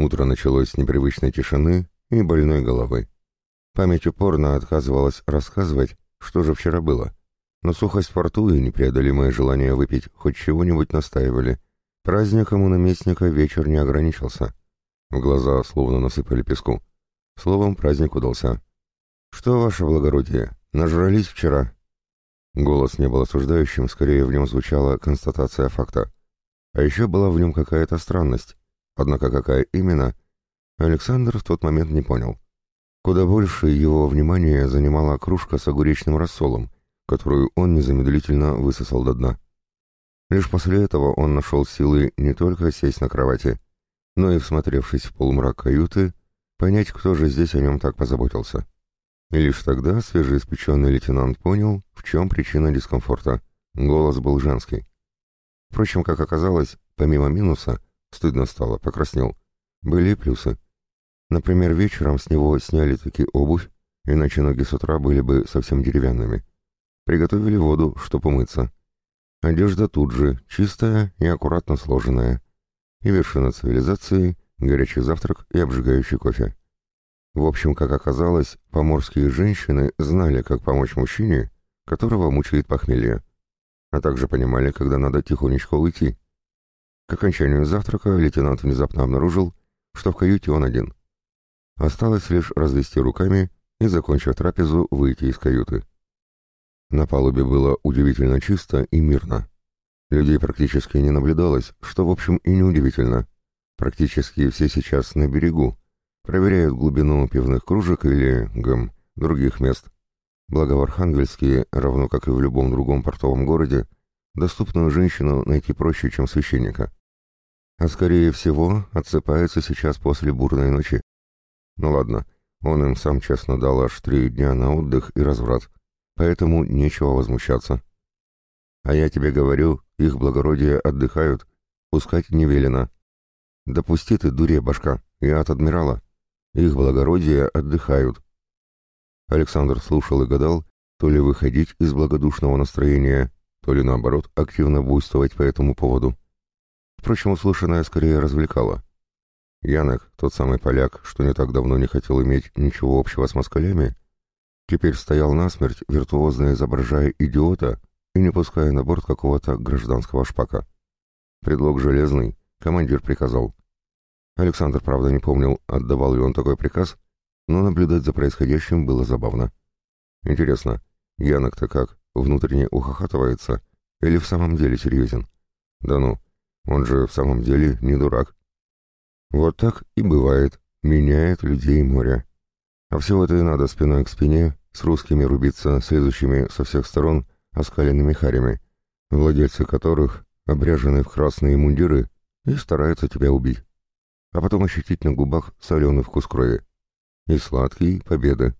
Утро началось с непривычной тишины и больной головы. Память упорно отказывалась рассказывать, что же вчера было. Но сухость во рту и непреодолимое желание выпить хоть чего-нибудь настаивали. Праздником у наместника вечер не ограничился. В глаза словно насыпали песку. Словом, праздник удался. «Что, ваше благородие, нажрались вчера?» Голос не был осуждающим, скорее в нем звучала констатация факта. А еще была в нем какая-то странность. Однако какая именно, Александр в тот момент не понял. Куда больше его внимания занимала кружка с огуречным рассолом, которую он незамедлительно высосал до дна. Лишь после этого он нашел силы не только сесть на кровати, но и, всмотревшись в полумрак каюты, понять, кто же здесь о нем так позаботился. И лишь тогда свежеиспеченный лейтенант понял, в чем причина дискомфорта. Голос был женский. Впрочем, как оказалось, помимо минуса, стыдно стало, покраснел, были плюсы. Например, вечером с него сняли таки обувь, иначе ноги с утра были бы совсем деревянными. Приготовили воду, чтоб умыться. Одежда тут же, чистая и аккуратно сложенная. И вершина цивилизации, горячий завтрак и обжигающий кофе. В общем, как оказалось, поморские женщины знали, как помочь мужчине, которого мучает похмелье, а также понимали, когда надо тихонечко уйти. К окончанию завтрака лейтенант внезапно обнаружил, что в каюте он один. Осталось лишь развести руками и, закончив трапезу, выйти из каюты. На палубе было удивительно чисто и мирно. Людей практически не наблюдалось, что, в общем, и неудивительно. Практически все сейчас на берегу, проверяют глубину пивных кружек или, гм, других мест. Благо в Архангельске, равно как и в любом другом портовом городе, доступную женщину найти проще, чем священника. А скорее всего, отсыпается сейчас после бурной ночи. Ну ладно, он им сам честно дал аж три дня на отдых и разврат, поэтому нечего возмущаться. А я тебе говорю, их благородие отдыхают, пускать не велено. Допусти ты, дуре башка, я от адмирала. Их благородие отдыхают. Александр слушал и гадал, то ли выходить из благодушного настроения, то ли наоборот активно буйствовать по этому поводу. Впрочем, услышанное скорее развлекало. Янок, тот самый поляк, что не так давно не хотел иметь ничего общего с москалями, теперь стоял насмерть, виртуозно изображая идиота и не пуская на борт какого-то гражданского шпака. Предлог железный, командир приказал. Александр, правда, не помнил, отдавал ли он такой приказ, но наблюдать за происходящим было забавно. Интересно, Янок-то как, внутренне ухахатывается или в самом деле серьезен? Да ну, он же в самом деле не дурак. Вот так и бывает, меняет людей море. А всего это и надо спиной к спине с русскими рубиться, следующими со всех сторон оскаленными харями, владельцы которых обряжены в красные мундиры и стараются тебя убить. А потом ощутить на губах соленый вкус крови. И сладкий — победы.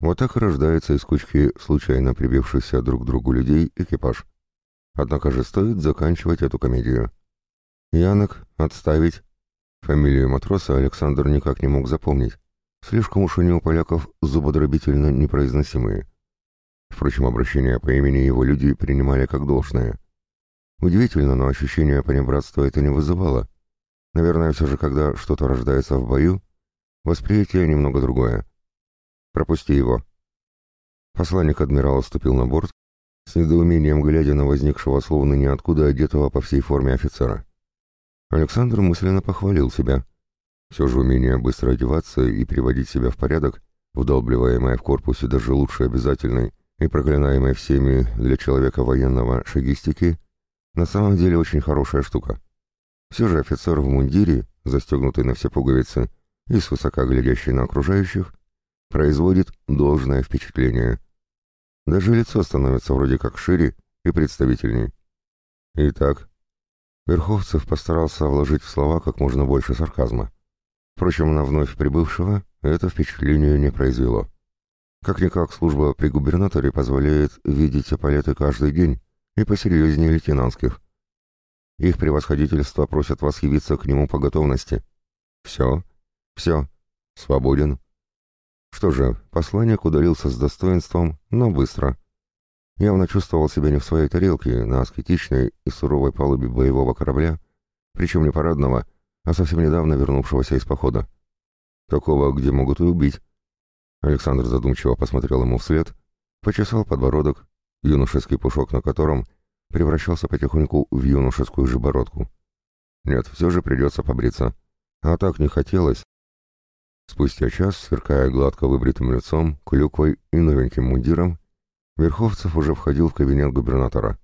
Вот так рождается из кучки случайно прибившихся друг к другу людей экипаж. Однако же стоит заканчивать эту комедию. Янок, отставить, Фамилию матроса Александр никак не мог запомнить. Слишком уж у поляков зубодробительно непроизносимые. Впрочем, обращение по имени его люди принимали как должное. Удивительно, но ощущение понебратства это не вызывало. Наверное, все же, когда что-то рождается в бою, восприятие немного другое. «Пропусти его». Посланник адмирала ступил на борт, с недоумением глядя на возникшего словно ниоткуда одетого по всей форме офицера. Александр мысленно похвалил себя. Все же умение быстро одеваться и приводить себя в порядок, вдалбливаемое в корпусе даже лучше обязательной и проклинаемой всеми для человека военного шагистики, на самом деле очень хорошая штука. Все же офицер в мундире, застегнутый на все пуговицы и свысока глядящий на окружающих, производит должное впечатление. Даже лицо становится вроде как шире и представительней. Итак, Верховцев постарался вложить в слова как можно больше сарказма. Впрочем, на вновь прибывшего это впечатление не произвело. Как-никак служба при губернаторе позволяет видеть эполеты каждый день и посерьезнее лейтенантских. Их превосходительство просят вас явиться к нему по готовности. Все, все, свободен. Что же, посланник удалился с достоинством, но быстро явно чувствовал себя не в своей тарелке на аскетичной и суровой палубе боевого корабля, причем не парадного, а совсем недавно вернувшегося из похода. Такого, где могут и убить. Александр задумчиво посмотрел ему вслед, почесал подбородок, юношеский пушок на котором превращался потихоньку в юношескую же бородку. Нет, все же придется побриться. А так не хотелось. Спустя час, сверкая гладко выбритым лицом, клюквой и новеньким мундиром, Верховцев уже входил в кабинет губернатора.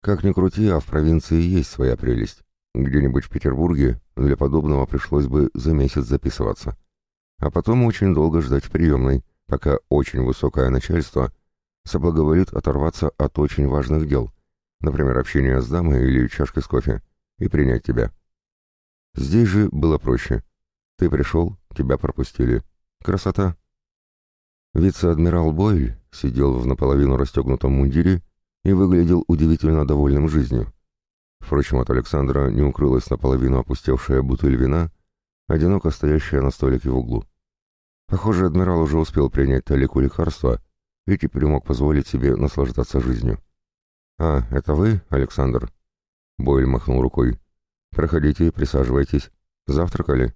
Как ни крути, а в провинции есть своя прелесть. Где-нибудь в Петербурге для подобного пришлось бы за месяц записываться. А потом очень долго ждать в приемной, пока очень высокое начальство соблаговолит оторваться от очень важных дел, например, общения с дамой или чашкой с кофе, и принять тебя. Здесь же было проще. Ты пришел, тебя пропустили. Красота. Вице-адмирал Бойль сидел в наполовину расстегнутом мундире и выглядел удивительно довольным жизнью. Впрочем, от Александра не укрылась наполовину опустевшая бутыль вина, одиноко стоящая на столике в углу. Похоже, адмирал уже успел принять талику лекарства и теперь мог позволить себе наслаждаться жизнью. «А, это вы, Александр?» Бойль махнул рукой. «Проходите, присаживайтесь. Завтракали?»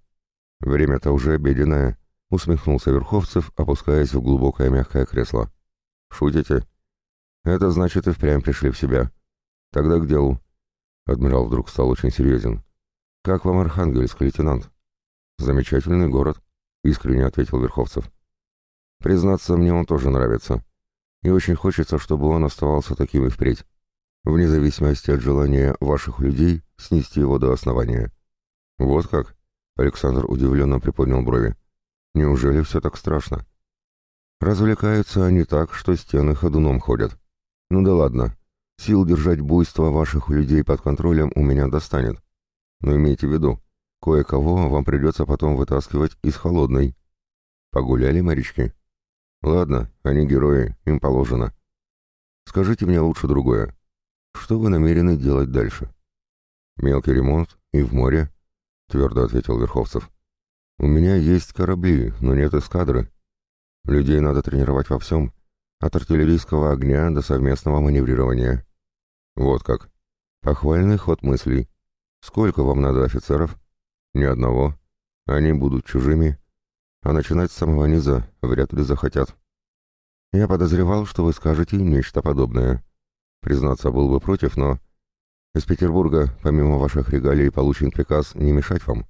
«Время-то уже обеденное», — усмехнулся Верховцев, опускаясь в глубокое мягкое кресло. «Шутите?» «Это значит, и впрямь пришли в себя. Тогда к делу». Адмирал вдруг стал очень серьезен. «Как вам Архангельск, лейтенант?» «Замечательный город», — искренне ответил Верховцев. «Признаться, мне он тоже нравится. И очень хочется, чтобы он оставался таким и впредь, вне зависимости от желания ваших людей снести его до основания». «Вот как?» — Александр удивленно приподнял брови. «Неужели все так страшно?» «Развлекаются они так, что стены ходуном ходят. Ну да ладно, Сил держать буйство ваших людей под контролем у меня достанет. Но имейте в виду, кое-кого вам придется потом вытаскивать из холодной. Погуляли, морячки? Ладно, они герои, им положено. Скажите мне лучше другое. Что вы намерены делать дальше? Мелкий ремонт и в море, твердо ответил Верховцев. У меня есть корабли, но нет эскадры. Людей надо тренировать во всем, от артиллерийского огня до совместного маневрирования. Вот как. Похвальный ход мыслей. Сколько вам надо офицеров? Ни одного. Они будут чужими. А начинать с самого низа вряд ли захотят. Я подозревал, что вы скажете нечто подобное. Признаться, был бы против, но... Из Петербурга, помимо ваших регалий, получен приказ не мешать вам.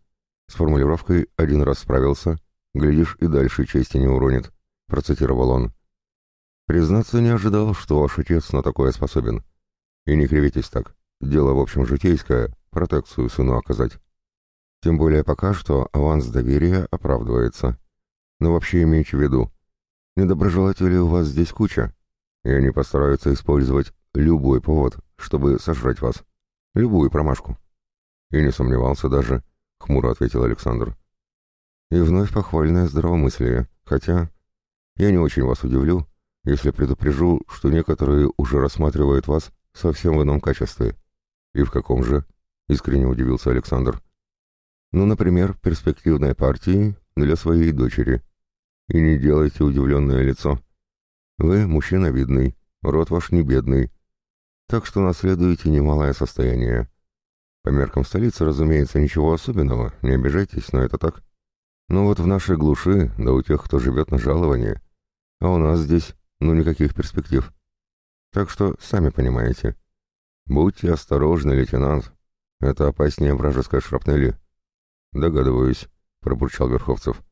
С формулировкой «один раз справился», глядишь, и дальше чести не уронит, процитировал он. Признаться, не ожидал, что ваш отец на такое способен. И не кривитесь так. Дело, в общем, житейское, протекцию сыну оказать. Тем более пока что аванс доверия оправдывается. Но вообще имейте в виду, недоброжелателей у вас здесь куча, и они постараются использовать любой повод, чтобы сожрать вас. Любую промашку. И не сомневался даже, — хмуро ответил Александр. И вновь похвальное здравомыслие, хотя я не очень вас удивлю, если предупрежу, что некоторые уже рассматривают вас Совсем в ином качестве. И в каком же? Искренне удивился Александр. Ну, например, перспективной партии для своей дочери. И не делайте удивленное лицо. Вы мужчина видный, род ваш не бедный, так что наследуете немалое состояние. По меркам столицы, разумеется, ничего особенного, не обижайтесь, но это так. Но вот в нашей глуши, да у тех, кто живет на жалование, а у нас здесь, ну, никаких перспектив. Так что, сами понимаете. Будьте осторожны, лейтенант. Это опаснее вражеской шрапнели. Догадываюсь, пробурчал Верховцев.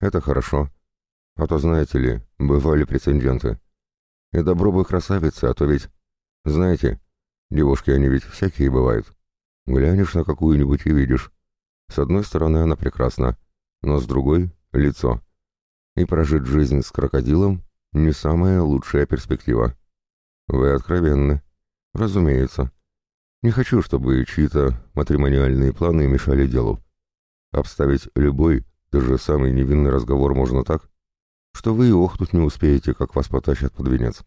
Это хорошо. А то, знаете ли, бывали прецеденты. И добро бы красавицы, а то ведь... Знаете, девушки, они ведь всякие бывают. Глянешь на какую-нибудь и видишь. С одной стороны, она прекрасна, но с другой — лицо. И прожить жизнь с крокодилом — не самая лучшая перспектива. «Вы откровенны. Разумеется. Не хочу, чтобы чьи-то матримониальные планы мешали делу. Обставить любой, даже самый невинный разговор можно так, что вы и охнуть не успеете, как вас потащат под венец.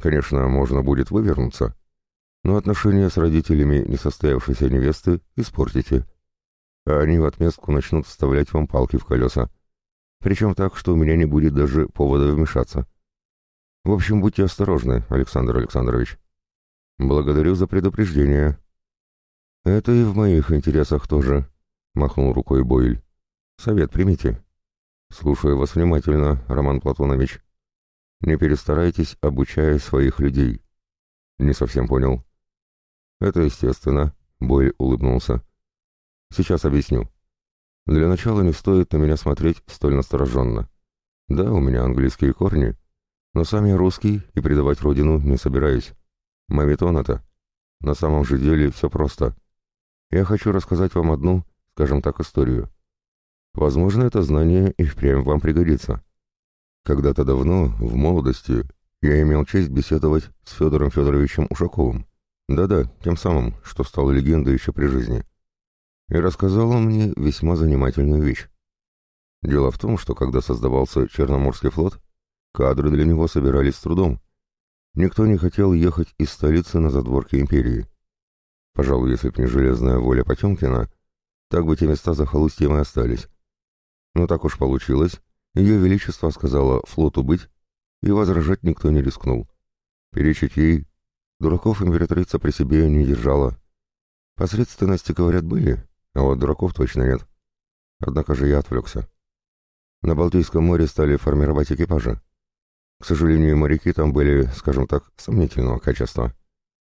Конечно, можно будет вывернуться, но отношения с родителями несостоявшейся невесты испортите, а они в отместку начнут вставлять вам палки в колеса, причем так, что у меня не будет даже повода вмешаться. В общем, будьте осторожны, Александр Александрович. Благодарю за предупреждение. Это и в моих интересах тоже, махнул рукой Бойль. Совет примите. Слушаю вас внимательно, Роман Платонович. Не перестарайтесь, обучая своих людей. Не совсем понял. Это естественно, Бойль улыбнулся. Сейчас объясню. Для начала не стоит на меня смотреть столь настороженно. Да, у меня английские корни, но сам я русский и предавать родину не собираюсь. Мавитон это. На самом же деле все просто. Я хочу рассказать вам одну, скажем так, историю. Возможно, это знание и впрямь вам пригодится. Когда-то давно, в молодости, я имел честь беседовать с Федором Федоровичем Ушаковым. Да-да, тем самым, что стал легендой еще при жизни. И рассказал он мне весьма занимательную вещь. Дело в том, что когда создавался Черноморский флот, кадры для него собирались с трудом. Никто не хотел ехать из столицы на задворки империи. Пожалуй, если б не железная воля Потемкина, так бы те места за холустьем и остались. Но так уж получилось, ее величество сказала флоту быть, и возражать никто не рискнул. Перечить ей дураков императрица при себе не держала. Посредственности, говорят, были, а вот дураков точно нет. Однако же я отвлекся. На Балтийском море стали формировать экипажи. К сожалению, моряки там были, скажем так, сомнительного качества.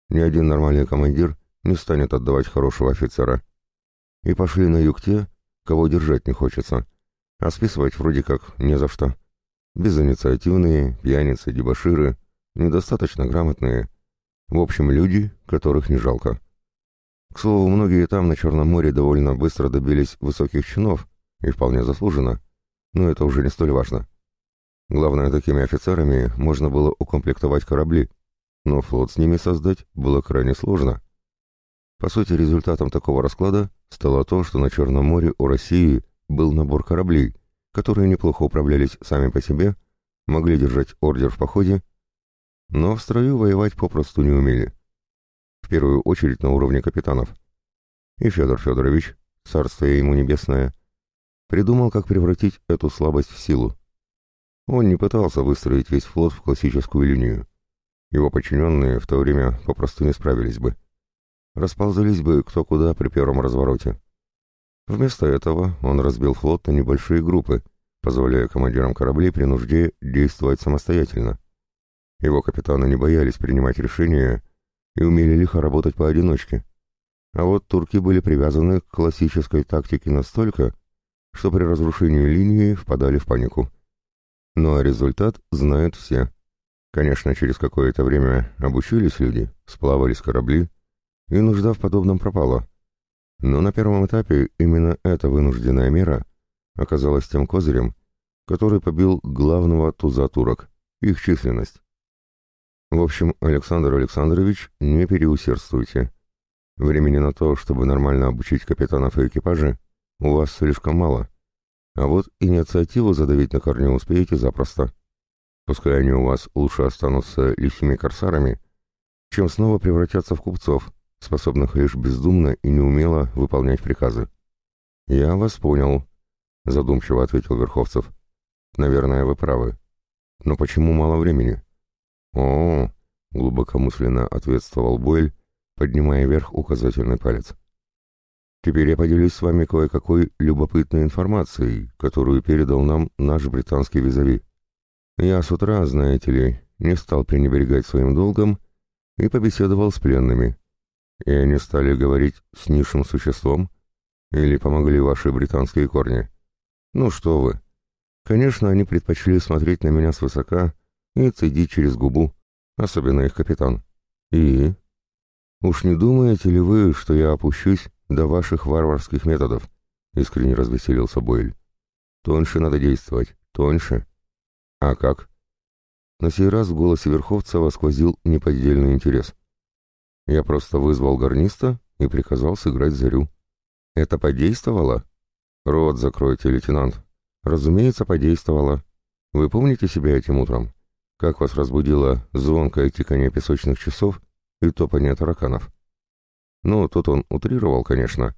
Ни один нормальный командир не станет отдавать хорошего офицера. И пошли на юг те, кого держать не хочется, а списывать вроде как не за что. Безинициативные, пьяницы, дебоширы, недостаточно грамотные. В общем, люди, которых не жалко. К слову, многие там на Черном море довольно быстро добились высоких чинов, и вполне заслуженно, но это уже не столь важно. Главное, такими офицерами можно было укомплектовать корабли, но флот с ними создать было крайне сложно. По сути, результатом такого расклада стало то, что на Черном море у России был набор кораблей, которые неплохо управлялись сами по себе, могли держать ордер в походе, но в строю воевать попросту не умели. В первую очередь на уровне капитанов. И Федор Федорович, царствие ему небесное, придумал, как превратить эту слабость в силу. Он не пытался выстроить весь флот в классическую линию. Его подчиненные в то время попросту не справились бы. Расползались бы кто куда при первом развороте. Вместо этого он разбил флот на небольшие группы, позволяя командирам кораблей при нужде действовать самостоятельно. Его капитаны не боялись принимать решения и умели лихо работать поодиночке. А вот турки были привязаны к классической тактике настолько, что при разрушении линии впадали в панику. Ну а результат знают все. Конечно, через какое-то время обучились люди, сплавались корабли, и нужда в подобном пропала. Но на первом этапе именно эта вынужденная мера оказалась тем козырем, который побил главного туза турок, их численность. В общем, Александр Александрович, не переусердствуйте. Времени на то, чтобы нормально обучить капитанов и экипажи, у вас слишком мало. А вот инициативу задавить на корню успеете запросто. Пускай они у вас лучше останутся лихими корсарами, чем снова превратятся в купцов, способных лишь бездумно и неумело выполнять приказы. «Я вас понял», — задумчиво ответил Верховцев. «Наверное, вы правы. Но почему мало времени?» «О, -о, -о глубокомысленно ответствовал Бойль, поднимая вверх указательный палец. «Теперь я поделюсь с вами кое-какой любопытной информацией, которую передал нам наш британский визави. Я с утра, знаете ли, не стал пренебрегать своим долгом и побеседовал с пленными. И они стали говорить с низшим существом? Или помогли ваши британские корни? Ну что вы. Конечно, они предпочли смотреть на меня свысока и цедить через губу, особенно их капитан. И... Уж не думаете ли вы, что я опущусь до ваших варварских методов? Искренне развеселился Бойль. Тоньше надо действовать, тоньше. А как? На сей раз в голосе Верховцева сквозил неподдельный интерес. Я просто вызвал гарниста и приказал сыграть зарю. Это подействовало? Рот закройте, лейтенант. Разумеется, подействовало. Вы помните себя этим утром? Как вас разбудило звонкое тикание песочных часов и топание тараканов? Ну, тут он утрировал, конечно.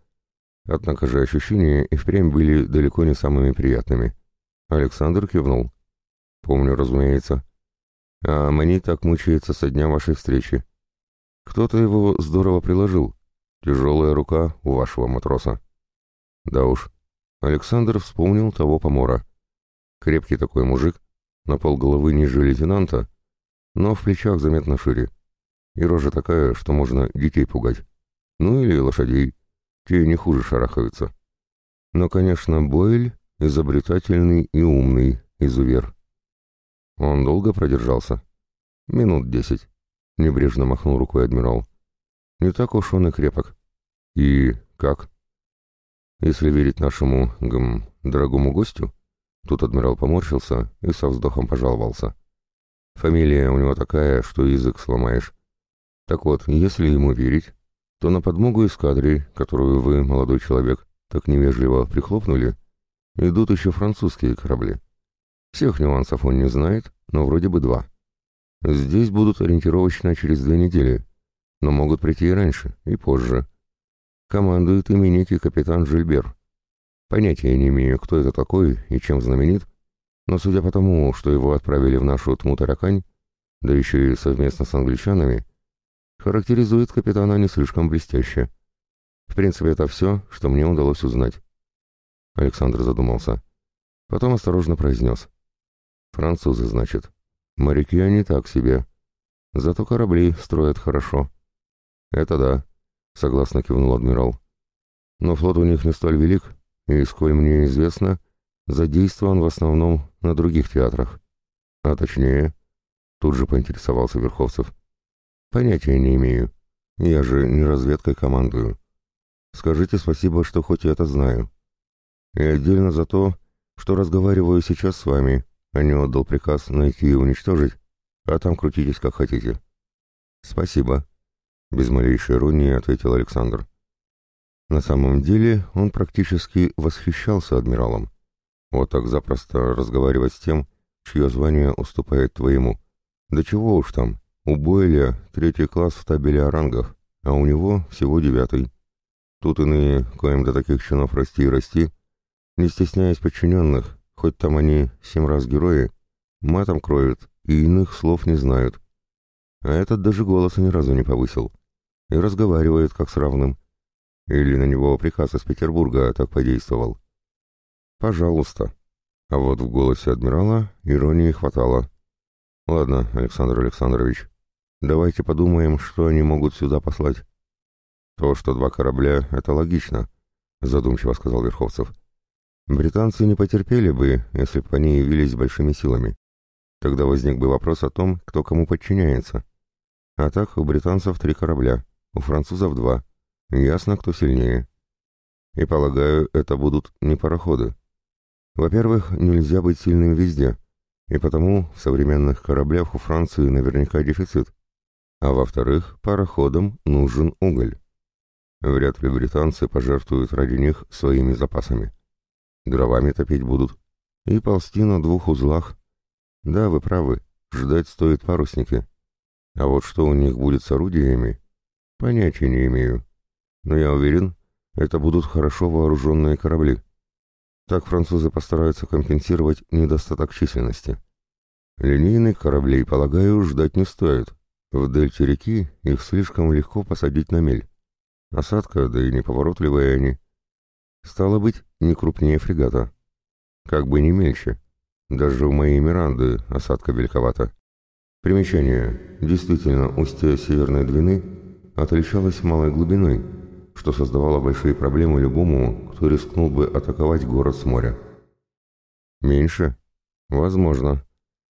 Однако же ощущения и впрямь были далеко не самыми приятными. Александр кивнул. Помню, разумеется. А Мани так мучается со дня вашей встречи. Кто-то его здорово приложил. Тяжелая рука у вашего матроса. Да уж, Александр вспомнил того помора. Крепкий такой мужик, на полголовы ниже лейтенанта, но в плечах заметно шире. И рожа такая, что можно детей пугать. Ну или лошадей. Те не хуже шарахаются. Но, конечно, Бойль изобретательный и умный изувер. Он долго продержался? Минут десять. Небрежно махнул рукой адмирал. Не так уж он и крепок. И как? Если верить нашему, гм, дорогому гостю, тут адмирал поморщился и со вздохом пожаловался. Фамилия у него такая, что язык сломаешь. Так вот, если ему верить, то на подмогу эскадре, которую вы, молодой человек, так невежливо прихлопнули, идут еще французские корабли. Всех нюансов он не знает, но вроде бы два. Здесь будут ориентировочно через две недели, но могут прийти и раньше, и позже. Командует ими некий капитан Жильбер. Понятия не имею, кто это такой и чем знаменит, но судя по тому, что его отправили в нашу Тмутаракань, да еще и совместно с англичанами, характеризует капитана не слишком блестяще. В принципе, это все, что мне удалось узнать. Александр задумался. Потом осторожно произнес. «Французы, значит. Моряки они так себе. Зато корабли строят хорошо». «Это да», — согласно кивнул адмирал. «Но флот у них не столь велик, и, сколь мне известно, задействован в основном на других театрах. А точнее...» Тут же поинтересовался Верховцев. «Понятия не имею. Я же не разведкой командую. Скажите спасибо, что хоть это знаю. И отдельно за то, что разговариваю сейчас с вами, а не отдал приказ найти и уничтожить, а там крутитесь как хотите. Спасибо, без малейшей иронии ответил Александр. На самом деле он практически восхищался адмиралом. Вот так запросто разговаривать с тем, чье звание уступает твоему. Да чего уж там, у Бойля третий класс в табеле о рангах, а у него всего девятый. Тут иные, коим до таких чинов расти и расти, не стесняясь подчиненных, хоть там они семь раз герои, матом кроют и иных слов не знают. А этот даже голоса ни разу не повысил. И разговаривает как с равным. Или на него приказ из Петербурга так подействовал. «Пожалуйста». А вот в голосе адмирала иронии хватало. «Ладно, Александр Александрович, давайте подумаем, что они могут сюда послать». «То, что два корабля, это логично», — задумчиво сказал Верховцев. «Британцы не потерпели бы, если бы они явились большими силами. Тогда возник бы вопрос о том, кто кому подчиняется. А так у британцев три корабля, у французов два. Ясно, кто сильнее. И, полагаю, это будут не пароходы. Во-первых, нельзя быть сильным везде, и потому в современных кораблях у Франции наверняка дефицит. А во-вторых, пароходам нужен уголь». Вряд ли британцы пожертвуют ради них своими запасами. Дровами топить будут. И ползти на двух узлах. Да, вы правы, ждать стоит парусники. А вот что у них будет с орудиями, понятия не имею. Но я уверен, это будут хорошо вооруженные корабли. Так французы постараются компенсировать недостаток численности. Линейных кораблей, полагаю, ждать не стоит. В дельте реки их слишком легко посадить на мель. Осадка, да и неповоротливые они. Стало быть, не крупнее фрегата. Как бы не мельче. Даже у моей Миранды осадка великовата. Примечание. Действительно, устье Северной Двины отличалось малой глубиной, что создавало большие проблемы любому, кто рискнул бы атаковать город с моря. Меньше? Возможно.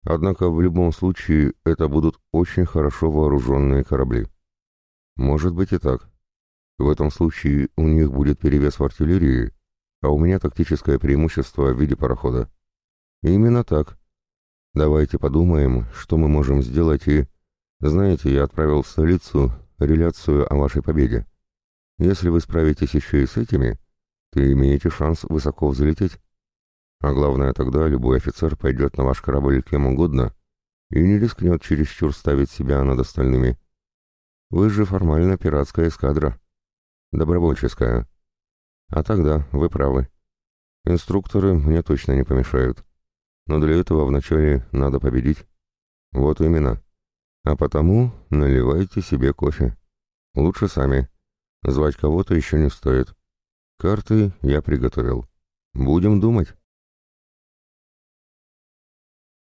Однако в любом случае это будут очень хорошо вооруженные корабли. Может быть и так. В этом случае у них будет перевес в артиллерии, а у меня тактическое преимущество в виде парохода. Именно так. Давайте подумаем, что мы можем сделать и... Знаете, я отправил в столицу реляцию о вашей победе. Если вы справитесь еще и с этими, то имеете шанс высоко взлететь. А главное, тогда любой офицер пойдет на ваш корабль кем угодно и не рискнет чересчур ставить себя над остальными. Вы же формально пиратская эскадра. Добровольческая. А тогда вы правы. Инструкторы мне точно не помешают. Но для этого вначале надо победить. Вот именно. А потому наливайте себе кофе. Лучше сами. Звать кого-то еще не стоит. Карты я приготовил. Будем думать.